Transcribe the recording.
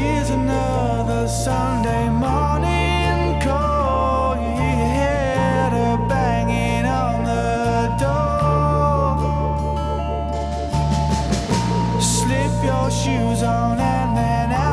Here's another Sunday morning call. You hear a banging on the door. Slip your shoes on and then out.